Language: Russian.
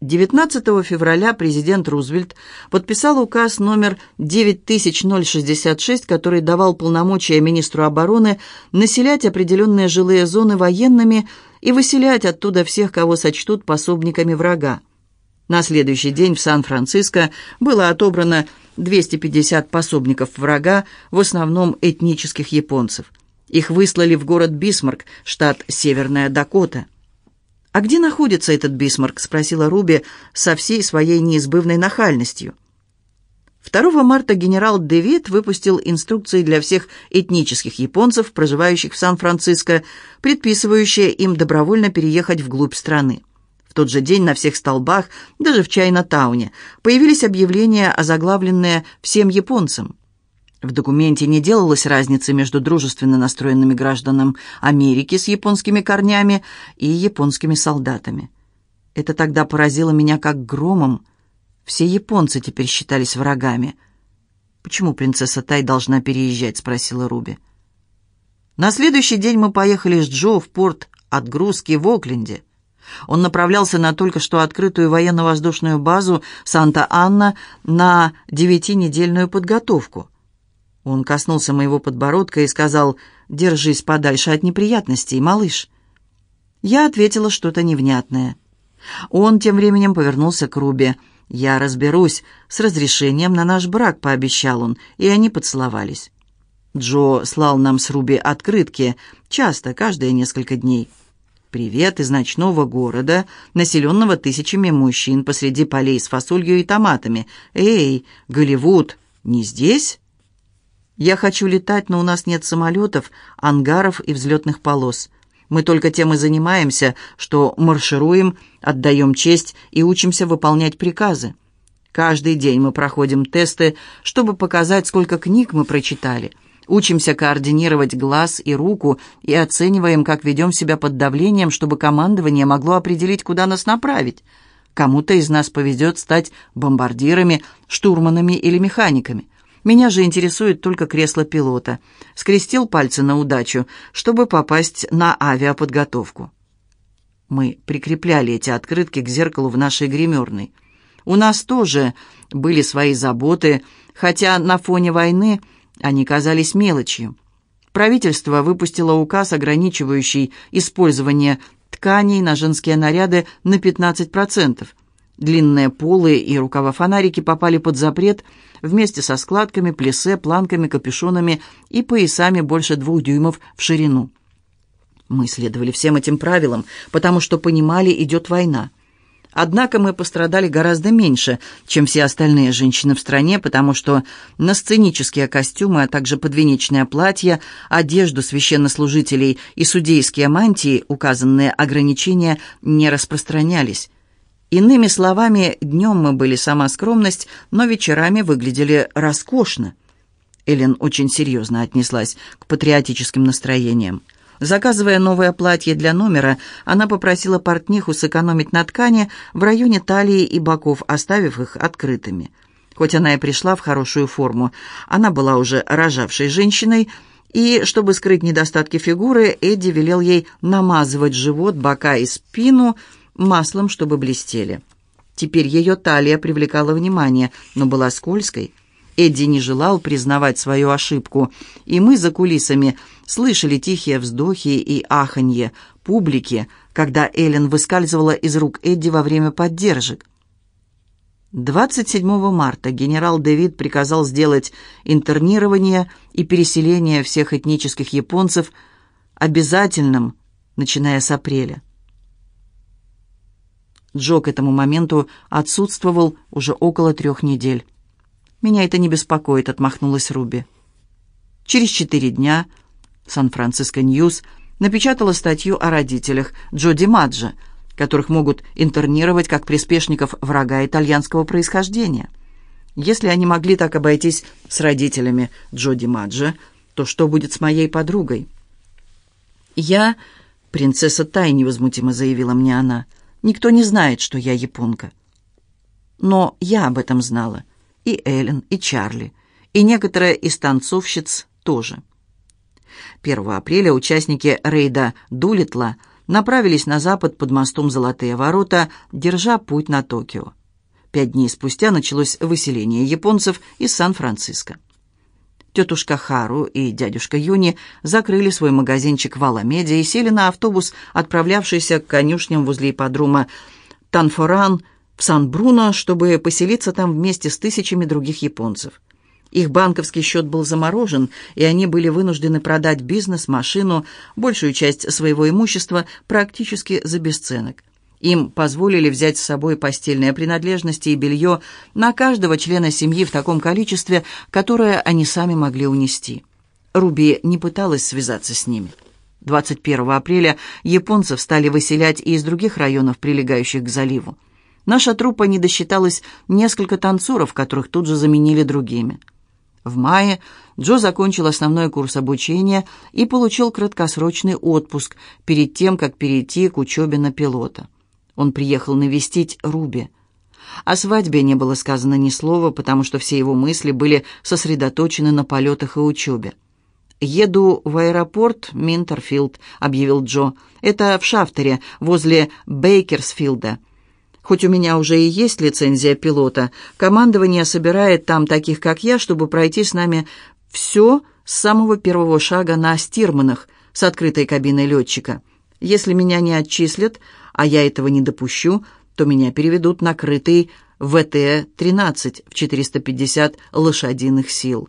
19 февраля президент Рузвельт подписал указ номер 9066, который давал полномочия министру обороны населять определенные жилые зоны военными и выселять оттуда всех, кого сочтут пособниками врага. На следующий день в Сан-Франциско было отобрано 250 пособников врага, в основном этнических японцев. Их выслали в город Бисмарк, штат Северная Дакота. «А где находится этот Бисмарк?» — спросила Руби со всей своей неизбывной нахальностью. 2 марта генерал Дэвид выпустил инструкции для всех этнических японцев, проживающих в Сан-Франциско, предписывающие им добровольно переехать вглубь страны. В тот же день на всех столбах, даже в Чайна-тауне, появились объявления, озаглавленные «Всем японцам». В документе не делалось разницы между дружественно настроенными гражданам Америки с японскими корнями и японскими солдатами. Это тогда поразило меня как громом. Все японцы теперь считались врагами. «Почему принцесса Тай должна переезжать?» — спросила Руби. На следующий день мы поехали с Джо в порт отгрузки в Окленде. Он направлялся на только что открытую военно-воздушную базу Санта-Анна на девятинедельную подготовку — он коснулся моего подбородка и сказал «Держись подальше от неприятностей, малыш». Я ответила что-то невнятное. Он тем временем повернулся к Рубе. «Я разберусь с разрешением на наш брак», — пообещал он, и они поцеловались. Джо слал нам с Руби открытки, часто, каждые несколько дней. «Привет из ночного города, населенного тысячами мужчин посреди полей с фасолью и томатами. Эй, Голливуд, не здесь?» Я хочу летать, но у нас нет самолетов, ангаров и взлетных полос. Мы только тем и занимаемся, что маршируем, отдаем честь и учимся выполнять приказы. Каждый день мы проходим тесты, чтобы показать, сколько книг мы прочитали. Учимся координировать глаз и руку и оцениваем, как ведем себя под давлением, чтобы командование могло определить, куда нас направить. Кому-то из нас повезет стать бомбардирами, штурманами или механиками. Меня же интересует только кресло пилота. Скрестил пальцы на удачу, чтобы попасть на авиаподготовку. Мы прикрепляли эти открытки к зеркалу в нашей гримерной. У нас тоже были свои заботы, хотя на фоне войны они казались мелочью. Правительство выпустило указ, ограничивающий использование тканей на женские наряды на 15%. Длинные полы и рукава-фонарики попали под запрет вместе со складками, плесе, планками, капюшонами и поясами больше двух дюймов в ширину. Мы следовали всем этим правилам, потому что понимали, идет война. Однако мы пострадали гораздо меньше, чем все остальные женщины в стране, потому что на сценические костюмы, а также подвенечное платье, одежду священнослужителей и судейские мантии указанные ограничения не распространялись. Иными словами, днем мы были сама скромность, но вечерами выглядели роскошно. Эллен очень серьезно отнеслась к патриотическим настроениям. Заказывая новое платье для номера, она попросила портниху сэкономить на ткани в районе талии и боков, оставив их открытыми. Хоть она и пришла в хорошую форму, она была уже рожавшей женщиной, и, чтобы скрыть недостатки фигуры, Эдди велел ей намазывать живот, бока и спину – маслом, чтобы блестели. Теперь ее талия привлекала внимание, но была скользкой. Эдди не желал признавать свою ошибку, и мы за кулисами слышали тихие вздохи и аханье публики, когда Эллен выскальзывала из рук Эдди во время поддержек. 27 марта генерал Девитт приказал сделать интернирование и переселение всех этнических японцев обязательным, начиная с апреля. Джо к этому моменту отсутствовал уже около трех недель. «Меня это не беспокоит», — отмахнулась Руби. Через четыре дня «Сан-Франциско Ньюс» напечатала статью о родителях Джо Ди Маджо, которых могут интернировать как приспешников врага итальянского происхождения. Если они могли так обойтись с родителями Джо Маджа, то что будет с моей подругой? «Я принцесса Тай», — невозмутимо заявила мне она, — Никто не знает, что я японка. Но я об этом знала. И Эллен, и Чарли, и некоторые из танцовщиц тоже. 1 апреля участники рейда Дулитла направились на запад под мостом «Золотые ворота», держа путь на Токио. Пять дней спустя началось выселение японцев из Сан-Франциско. Тетушка Хару и дядюшка Юни закрыли свой магазинчик в Аламеде и сели на автобус, отправлявшийся к конюшням возле ипподрома Танфоран в Сан-Бруно, чтобы поселиться там вместе с тысячами других японцев. Их банковский счет был заморожен, и они были вынуждены продать бизнес, машину, большую часть своего имущества практически за бесценок. Им позволили взять с собой постельные принадлежности и белье на каждого члена семьи в таком количестве, которое они сами могли унести. Руби не пыталась связаться с ними. 21 апреля японцев стали выселять и из других районов, прилегающих к заливу. Наша труппа не досчиталась несколько танцоров, которых тут же заменили другими. В мае Джо закончил основной курс обучения и получил краткосрочный отпуск перед тем, как перейти к учебе на пилота. Он приехал навестить Руби. О свадьбе не было сказано ни слова, потому что все его мысли были сосредоточены на полетах и учебе. «Еду в аэропорт Минтерфилд», — объявил Джо. «Это в Шафтере, возле Бейкерсфилда. Хоть у меня уже и есть лицензия пилота, командование собирает там таких, как я, чтобы пройти с нами все с самого первого шага на стирманах с открытой кабиной летчика. Если меня не отчислят, а я этого не допущу, то меня переведут на крытый ВТ-13 в 450 лошадиных сил.